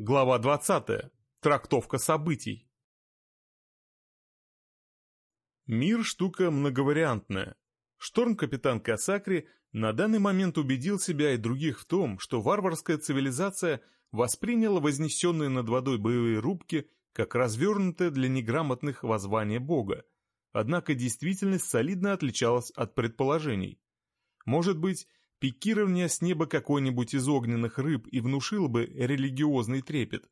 Глава 20. Трактовка событий. Мир – штука многовариантная. Шторм-капитан Касакри на данный момент убедил себя и других в том, что варварская цивилизация восприняла вознесенные над водой боевые рубки как развернутое для неграмотных воззвание Бога. Однако действительность солидно отличалась от предположений. Может быть, Пикирование с неба какой-нибудь из огненных рыб и внушило бы религиозный трепет.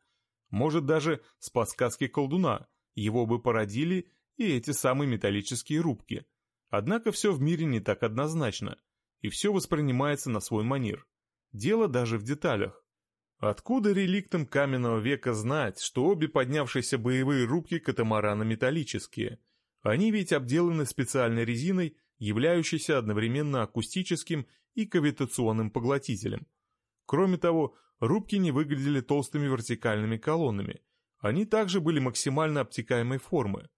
Может, даже с подсказки колдуна, его бы породили и эти самые металлические рубки. Однако все в мире не так однозначно, и все воспринимается на свой манер. Дело даже в деталях. Откуда реликтам каменного века знать, что обе поднявшиеся боевые рубки катамарана металлические? Они ведь обделаны специальной резиной, являющейся одновременно акустическим и кавитационным поглотителем. Кроме того, рубки не выглядели толстыми вертикальными колоннами, они также были максимально обтекаемой формы.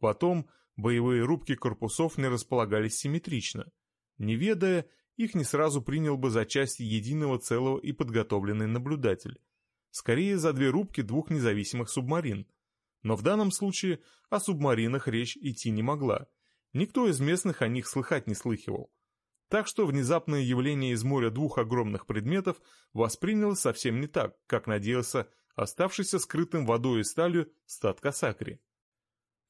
Потом, боевые рубки корпусов не располагались симметрично. Не ведая, их не сразу принял бы за часть единого целого и подготовленный наблюдатель. Скорее за две рубки двух независимых субмарин. Но в данном случае о субмаринах речь идти не могла. Никто из местных о них слыхать не слыхивал. Так что внезапное явление из моря двух огромных предметов воспринялось совсем не так, как надеялся оставшийся скрытым водой и сталью стат Касакри.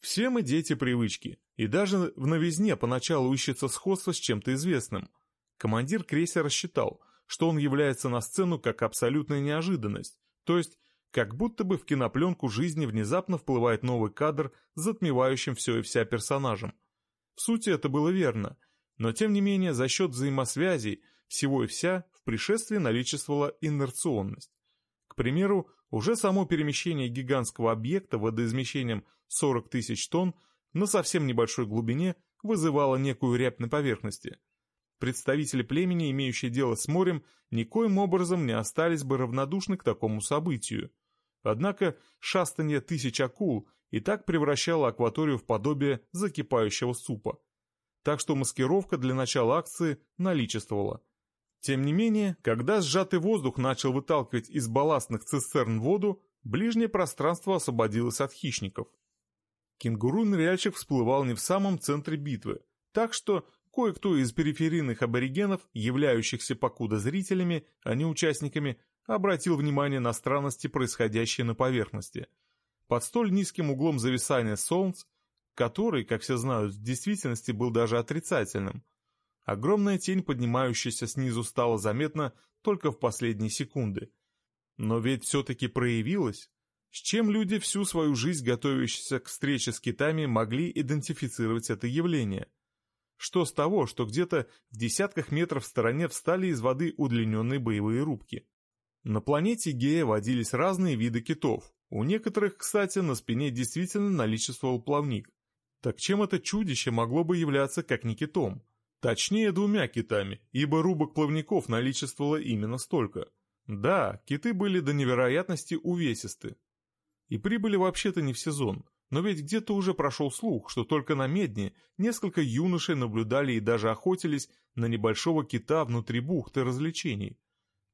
Все мы дети привычки, и даже в новизне поначалу ищется сходство с чем-то известным. Командир крейсера считал, что он является на сцену как абсолютная неожиданность, то есть как будто бы в кинопленку жизни внезапно вплывает новый кадр с затмевающим все и вся персонажем. В сути это было верно – но тем не менее за счет взаимосвязей всего и вся в пришествии наличествовала инерционность. К примеру, уже само перемещение гигантского объекта водоизмещением 40 тысяч тонн на совсем небольшой глубине вызывало некую рябь на поверхности. Представители племени, имеющие дело с морем, никоим образом не остались бы равнодушны к такому событию. Однако шастание тысяч акул и так превращало акваторию в подобие закипающего супа так что маскировка для начала акции наличествовала. Тем не менее, когда сжатый воздух начал выталкивать из балластных цистерн воду, ближнее пространство освободилось от хищников. Кенгуру-ныряльщик всплывал не в самом центре битвы, так что кое-кто из периферийных аборигенов, являющихся покуда зрителями, а не участниками, обратил внимание на странности, происходящие на поверхности. Под столь низким углом зависания солнц который, как все знают, в действительности был даже отрицательным. Огромная тень, поднимающаяся снизу, стала заметна только в последние секунды. Но ведь все-таки проявилась. С чем люди всю свою жизнь, готовящиеся к встрече с китами, могли идентифицировать это явление? Что с того, что где-то в десятках метров в стороне встали из воды удлиненные боевые рубки? На планете Гея водились разные виды китов. У некоторых, кстати, на спине действительно наличествовал плавник. Так чем это чудище могло бы являться как не китом? Точнее, двумя китами, ибо рубок плавников наличествовало именно столько. Да, киты были до невероятности увесисты. И прибыли вообще-то не в сезон, но ведь где-то уже прошел слух, что только на Медне несколько юношей наблюдали и даже охотились на небольшого кита внутри бухты развлечений.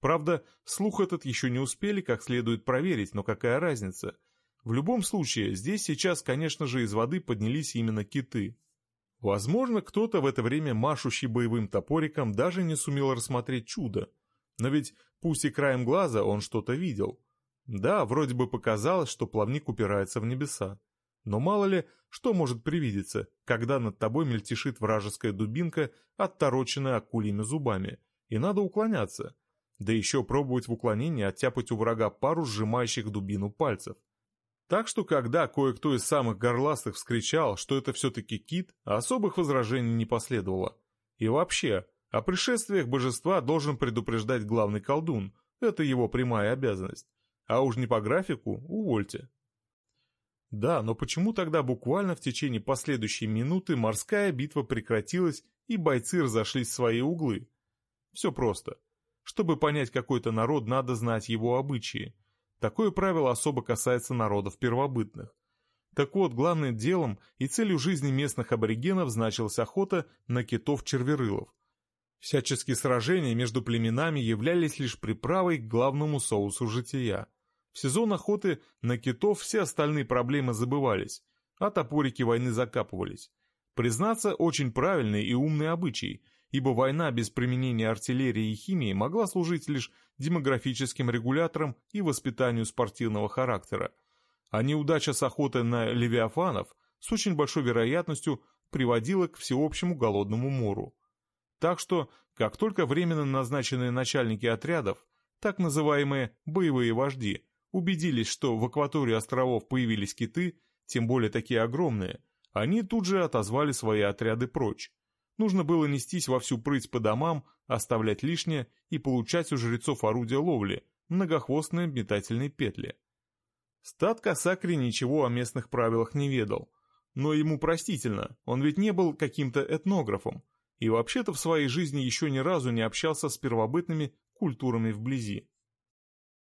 Правда, слух этот еще не успели как следует проверить, но какая разница – в любом случае, здесь сейчас, конечно же, из воды поднялись именно киты. Возможно, кто-то в это время, машущий боевым топориком, даже не сумел рассмотреть чудо. Но ведь, пусть и краем глаза, он что-то видел. Да, вроде бы показалось, что плавник упирается в небеса. Но мало ли, что может привидеться, когда над тобой мельтешит вражеская дубинка, оттороченная акульими зубами, и надо уклоняться. Да еще пробовать в уклонении оттяпать у врага пару сжимающих дубину пальцев. Так что, когда кое-кто из самых горластых вскричал, что это все-таки кит, особых возражений не последовало. И вообще, о пришествиях божества должен предупреждать главный колдун, это его прямая обязанность. А уж не по графику, увольте. Да, но почему тогда буквально в течение последующей минуты морская битва прекратилась и бойцы разошлись в свои углы? Все просто. Чтобы понять какой-то народ, надо знать его обычаи. Такое правило особо касается народов первобытных. Так вот, главным делом и целью жизни местных аборигенов значилась охота на китов-черверылов. Всяческие сражения между племенами являлись лишь приправой к главному соусу жития. В сезон охоты на китов все остальные проблемы забывались, а топорики войны закапывались. Признаться, очень правильный и умный обычай, ибо война без применения артиллерии и химии могла служить лишь демографическим регулятором и воспитанию спортивного характера. А неудача с охотой на левиафанов с очень большой вероятностью приводила к всеобщему голодному мору. Так что, как только временно назначенные начальники отрядов, так называемые «боевые вожди», убедились, что в акватории островов появились киты, тем более такие огромные, они тут же отозвали свои отряды прочь. Нужно было нестись во всю прыть по домам, оставлять лишнее и получать у жрецов орудия ловли, многохвостные метательные петли. Стат Касакри ничего о местных правилах не ведал. Но ему простительно, он ведь не был каким-то этнографом, и вообще-то в своей жизни еще ни разу не общался с первобытными культурами вблизи.